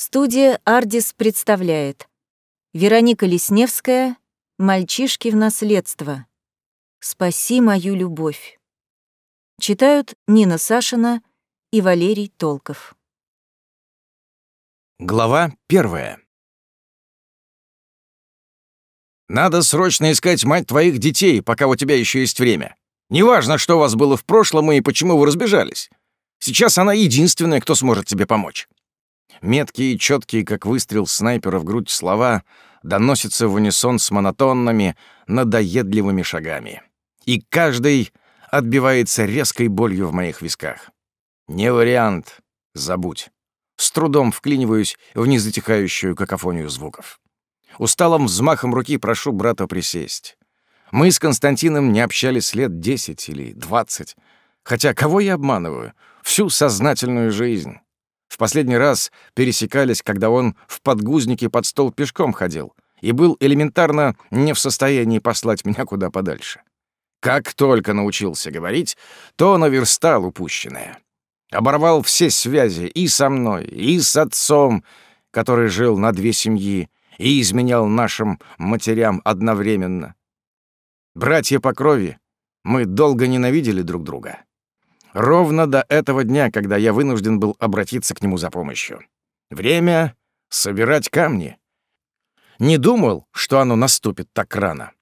Студия «Ардис» представляет Вероника Лесневская «Мальчишки в наследство». «Спаси мою любовь». Читают Нина Сашина и Валерий Толков. Глава первая. Надо срочно искать мать твоих детей, пока у тебя еще есть время. Неважно, что у вас было в прошлом и почему вы разбежались. Сейчас она единственная, кто сможет тебе помочь. Меткие и четкие, как выстрел снайпера в грудь слова, доносятся в унисон с монотонными, надоедливыми шагами. И каждый отбивается резкой болью в моих висках. Не вариант. Забудь. С трудом вклиниваюсь в незатихающую какофонию звуков. Усталым взмахом руки прошу брата присесть. Мы с Константином не общались лет десять или двадцать. Хотя кого я обманываю? Всю сознательную жизнь. Последний раз пересекались, когда он в подгузнике под стол пешком ходил и был элементарно не в состоянии послать меня куда подальше. Как только научился говорить, то наверстал упущенное. Оборвал все связи и со мной, и с отцом, который жил на две семьи и изменял нашим матерям одновременно. Братья по крови, мы долго ненавидели друг друга. Ровно до этого дня, когда я вынужден был обратиться к нему за помощью. Время собирать камни. Не думал, что оно наступит так рано.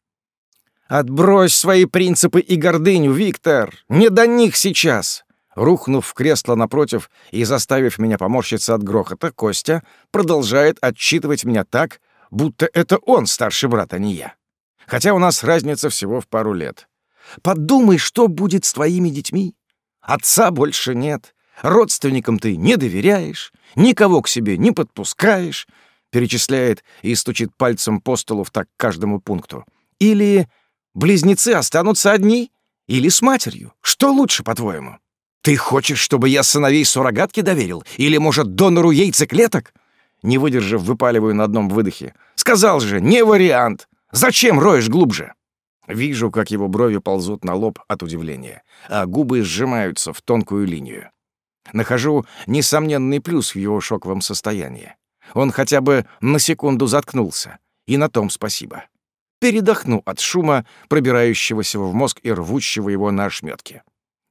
«Отбрось свои принципы и гордыню, Виктор! Не до них сейчас!» Рухнув в кресло напротив и заставив меня поморщиться от грохота, Костя продолжает отчитывать меня так, будто это он старший брат, а не я. Хотя у нас разница всего в пару лет. Подумай, что будет с твоими детьми. Отца больше нет. Родственникам ты не доверяешь, никого к себе не подпускаешь, перечисляет и стучит пальцем по столу в так каждому пункту. Или близнецы останутся одни, или с матерью. Что лучше, по-твоему? Ты хочешь, чтобы я сыновей суррогатки доверил? Или, может, донору яйцеклеток? Не выдержав, выпаливаю на одном выдохе. Сказал же, не вариант. Зачем роешь глубже? Вижу, как его брови ползут на лоб от удивления, а губы сжимаются в тонкую линию. Нахожу несомненный плюс в его шоковом состоянии. Он хотя бы на секунду заткнулся, и на том спасибо. Передохну от шума, пробирающегося в мозг и рвущего его на ошметки.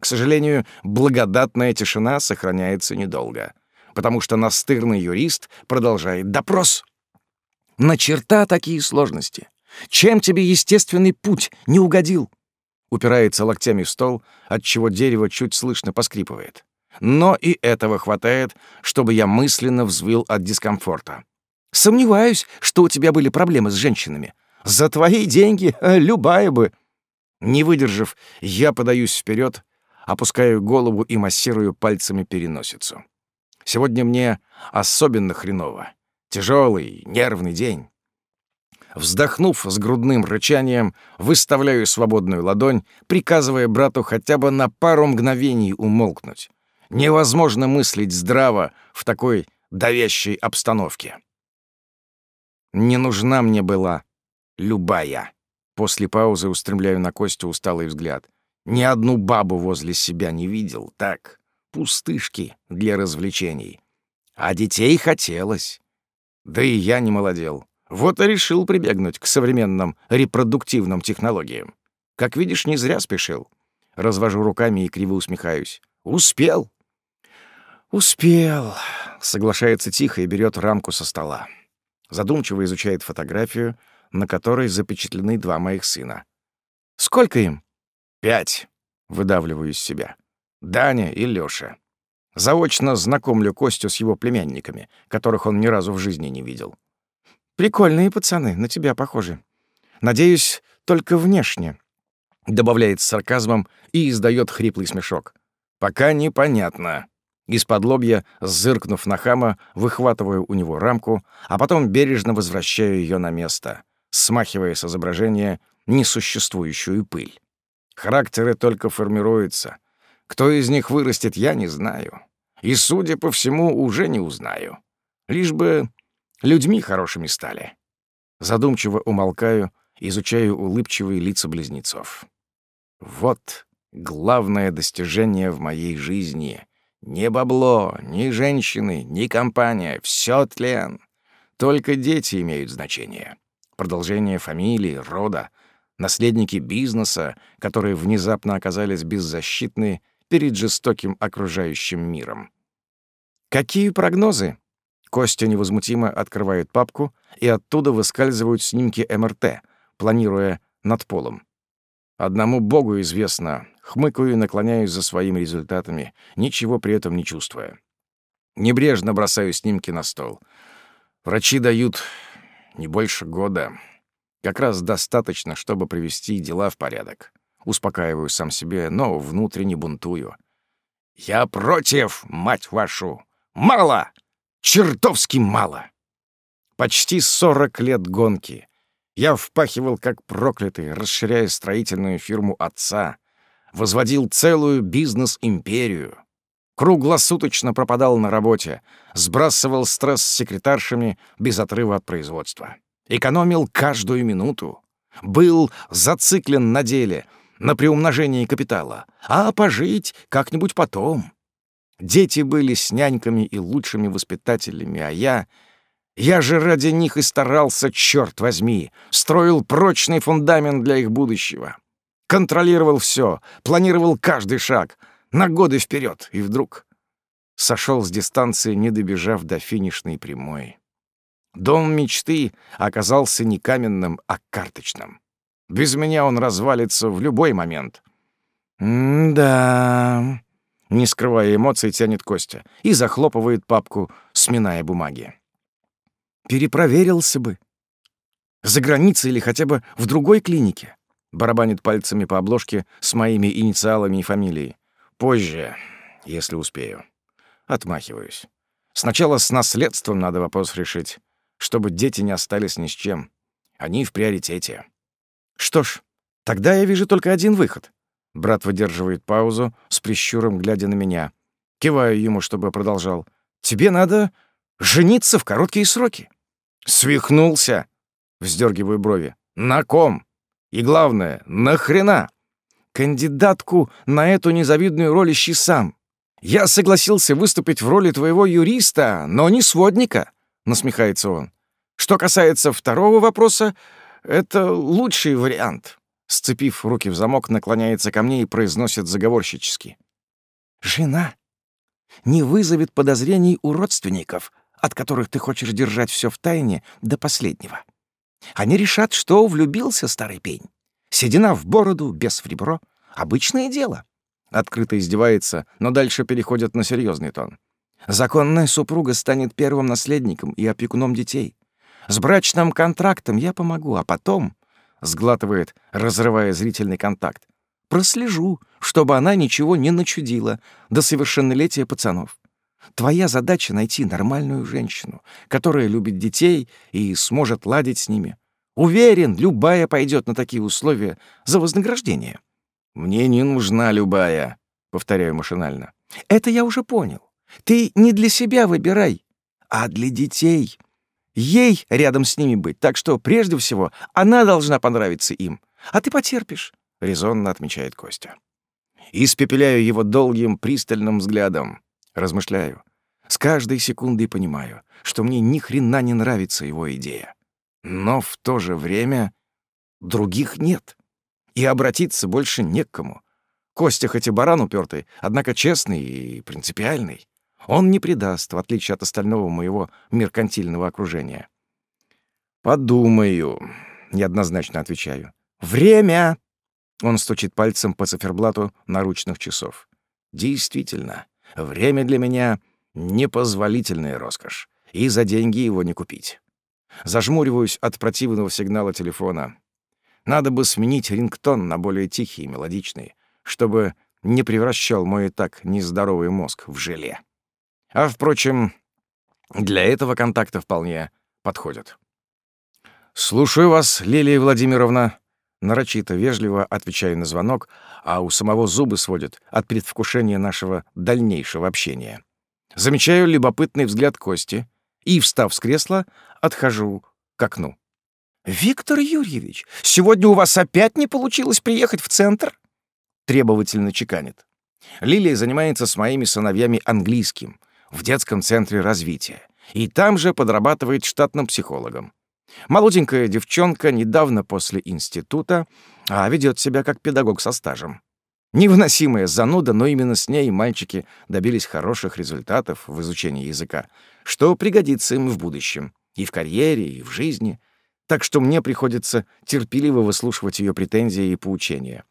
К сожалению, благодатная тишина сохраняется недолго, потому что настырный юрист продолжает допрос. На черта такие сложности. Чем тебе естественный путь не угодил?» Упирается локтями в стол, отчего дерево чуть слышно поскрипывает. Но и этого хватает, чтобы я мысленно взвыл от дискомфорта. «Сомневаюсь, что у тебя были проблемы с женщинами. За твои деньги э, любая бы...» Не выдержав, я подаюсь вперед, опускаю голову и массирую пальцами переносицу. Сегодня мне особенно хреново. Тяжелый, нервный день. Вздохнув с грудным рычанием, выставляю свободную ладонь, приказывая брату хотя бы на пару мгновений умолкнуть. Невозможно мыслить здраво в такой давящей обстановке. Не нужна мне была любая. После паузы устремляю на Костю усталый взгляд. Ни одну бабу возле себя не видел, так, пустышки для развлечений. А детей хотелось. Да и я не молодел. Вот и решил прибегнуть к современным репродуктивным технологиям. Как видишь, не зря спешил. Развожу руками и криво усмехаюсь. Успел. Успел, соглашается тихо и берет рамку со стола. Задумчиво изучает фотографию, на которой запечатлены два моих сына. Сколько им? Пять. Выдавливаю из себя. Даня и Лёша. Заочно знакомлю Костю с его племянниками, которых он ни разу в жизни не видел. Прикольные пацаны, на тебя похожи. Надеюсь, только внешне. Добавляет с сарказмом и издает хриплый смешок. Пока непонятно. Из-под лобья, зыркнув на хама, выхватываю у него рамку, а потом бережно возвращаю ее на место, смахивая с изображения несуществующую пыль. Характеры только формируются. Кто из них вырастет, я не знаю. И, судя по всему, уже не узнаю. Лишь бы людьми хорошими стали. Задумчиво умолкаю, изучаю улыбчивые лица близнецов. Вот главное достижение в моей жизни. Ни бабло, ни женщины, ни компания — все тлен. Только дети имеют значение. Продолжение фамилии, рода, наследники бизнеса, которые внезапно оказались беззащитны перед жестоким окружающим миром. Какие прогнозы? Костя невозмутимо открывает папку, и оттуда выскальзывают снимки МРТ, планируя над полом. Одному богу известно, хмыкаю и наклоняюсь за своими результатами, ничего при этом не чувствуя. Небрежно бросаю снимки на стол. Врачи дают не больше года. Как раз достаточно, чтобы привести дела в порядок. Успокаиваю сам себе, но внутренне бунтую. «Я против, мать вашу! Мало! Чертовски мало!» Почти сорок лет гонки. Я впахивал как проклятый, расширяя строительную фирму отца. Возводил целую бизнес-империю. Круглосуточно пропадал на работе, сбрасывал стресс с секретаршами без отрыва от производства. Экономил каждую минуту. Был зациклен на деле, на приумножении капитала. А пожить как-нибудь потом. Дети были с няньками и лучшими воспитателями, а я... Я же ради них и старался, черт возьми, строил прочный фундамент для их будущего. Контролировал все, планировал каждый шаг — на годы вперед, и вдруг сошел с дистанции, не добежав до финишной прямой. Дом мечты оказался не каменным, а карточным. Без меня он развалится в любой момент. «Да...» — не скрывая эмоций, тянет Костя и захлопывает папку, сминая бумаги. «Перепроверился бы. За границей или хотя бы в другой клинике?» Барабанит пальцами по обложке с моими инициалами и фамилией. Позже, если успею. Отмахиваюсь. Сначала с наследством надо вопрос решить, чтобы дети не остались ни с чем. Они в приоритете. Что ж, тогда я вижу только один выход. Брат выдерживает паузу, с прищуром глядя на меня. Киваю ему, чтобы продолжал. Тебе надо жениться в короткие сроки. Свихнулся. Вздергиваю брови. На ком? И главное, нахрена? Кандидатку на эту незавидную роль ищи сам. Я согласился выступить в роли твоего юриста, но не сводника, насмехается он. Что касается второго вопроса, это лучший вариант. Сцепив руки в замок, наклоняется ко мне и произносит заговорщически. «Жена не вызовет подозрений у родственников, от которых ты хочешь держать все в тайне до последнего. Они решат, что влюбился старый пень. Седина в бороду, без в ребро. Обычное дело. Открыто издевается, но дальше переходит на серьезный тон. Законная супруга станет первым наследником и опекуном детей. С брачным контрактом я помогу, а потом, сглатывает, разрывая зрительный контакт, прослежу, чтобы она ничего не начудила до совершеннолетия пацанов. Твоя задача — найти нормальную женщину, которая любит детей и сможет ладить с ними. Уверен, любая пойдет на такие условия за вознаграждение. Мне не нужна любая, повторяю машинально. Это я уже понял. Ты не для себя выбирай, а для детей. Ей рядом с ними быть, так что прежде всего она должна понравиться им, а ты потерпишь, резонно отмечает Костя. Испепеляю его долгим пристальным взглядом, размышляю. С каждой секундой понимаю, что мне ни хрена не нравится его идея. Но в то же время других нет. И обратиться больше не к кому. Костя хоть и баран упертый, однако честный и принципиальный. Он не предаст, в отличие от остального моего меркантильного окружения. «Подумаю», — неоднозначно отвечаю. «Время!» Он стучит пальцем по циферблату наручных часов. «Действительно, время для меня — непозволительная роскошь, и за деньги его не купить». Зажмуриваюсь от противного сигнала телефона. Надо бы сменить рингтон на более тихий и мелодичный, чтобы не превращал мой и так нездоровый мозг в желе. А, впрочем, для этого контакта вполне подходят. «Слушаю вас, Лилия Владимировна», нарочито вежливо отвечаю на звонок, а у самого зубы сводят от предвкушения нашего дальнейшего общения. Замечаю любопытный взгляд Кости и, встав с кресла, отхожу к окну. «Виктор Юрьевич, сегодня у вас опять не получилось приехать в центр?» Требовательно чеканит. Лилия занимается с моими сыновьями английским в детском центре развития. И там же подрабатывает штатным психологом. Молоденькая девчонка недавно после института, а ведет себя как педагог со стажем. Невыносимая зануда, но именно с ней мальчики добились хороших результатов в изучении языка, что пригодится им в будущем, и в карьере, и в жизни. Так что мне приходится терпеливо выслушивать ее претензии и поучения.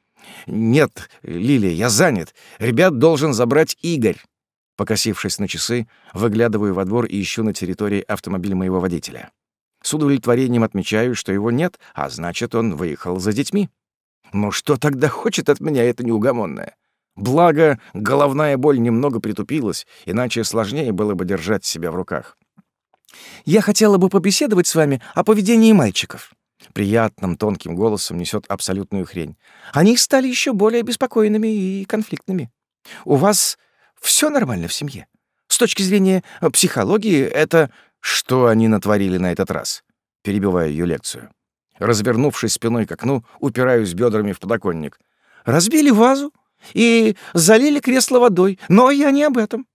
«Нет, Лилия, я занят. Ребят должен забрать Игорь». Покосившись на часы, выглядываю во двор и ищу на территории автомобиля моего водителя. С удовлетворением отмечаю, что его нет, а значит, он выехал за детьми. Ну что тогда хочет от меня это неугомонное? Благо, головная боль немного притупилась, иначе сложнее было бы держать себя в руках. «Я хотела бы побеседовать с вами о поведении мальчиков», приятным тонким голосом несет абсолютную хрень. Они стали еще более беспокойными и конфликтными. У вас все нормально в семье? С точки зрения э, психологии, это... Что они натворили на этот раз? Перебиваю ее лекцию. Развернувшись спиной к окну, упираюсь бедрами в подоконник. Разбили вазу и залили кресло водой, но я не об этом.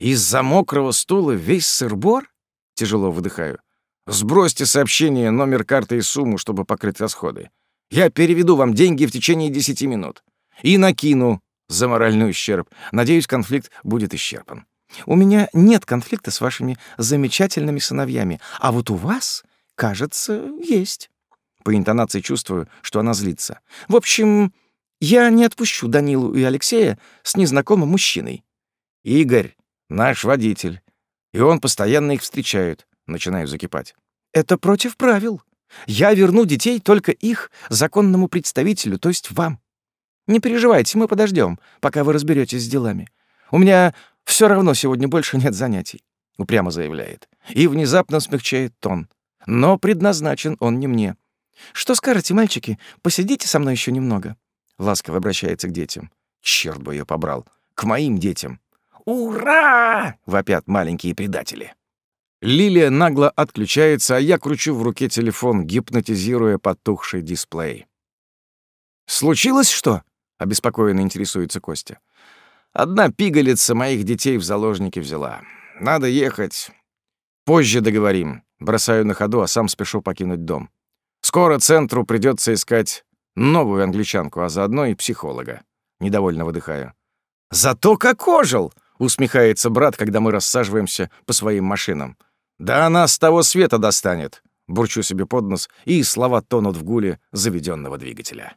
Из-за мокрого стула весь сырбор? Тяжело выдыхаю. Сбросьте сообщение, номер карты и сумму, чтобы покрыть расходы. Я переведу вам деньги в течение десяти минут. И накину за моральный ущерб. Надеюсь, конфликт будет исчерпан. У меня нет конфликта с вашими замечательными сыновьями, а вот у вас, кажется, есть. По интонации чувствую, что она злится. В общем, я не отпущу Данилу и Алексея с незнакомым мужчиной. Игорь — наш водитель, и он постоянно их встречает. Начинаю закипать. «Это против правил. Я верну детей только их законному представителю, то есть вам. Не переживайте, мы подождем, пока вы разберетесь с делами. У меня все равно сегодня больше нет занятий», — упрямо заявляет. И внезапно смягчает тон. Но предназначен он не мне. «Что скажете, мальчики? Посидите со мной еще немного?» Ласково обращается к детям. Черт бы ее побрал. К моим детям. «Ура!» — вопят маленькие предатели. Лилия нагло отключается, а я кручу в руке телефон, гипнотизируя потухший дисплей. «Случилось что?» — обеспокоенно интересуется Костя. «Одна пигалица моих детей в заложники взяла. Надо ехать. Позже договорим. Бросаю на ходу, а сам спешу покинуть дом. Скоро центру придется искать новую англичанку, а заодно и психолога. Недовольно выдыхаю. «Зато как ожил!» — усмехается брат, когда мы рассаживаемся по своим машинам. «Да она с того света достанет!» Бурчу себе под нос, и слова тонут в гуле заведенного двигателя.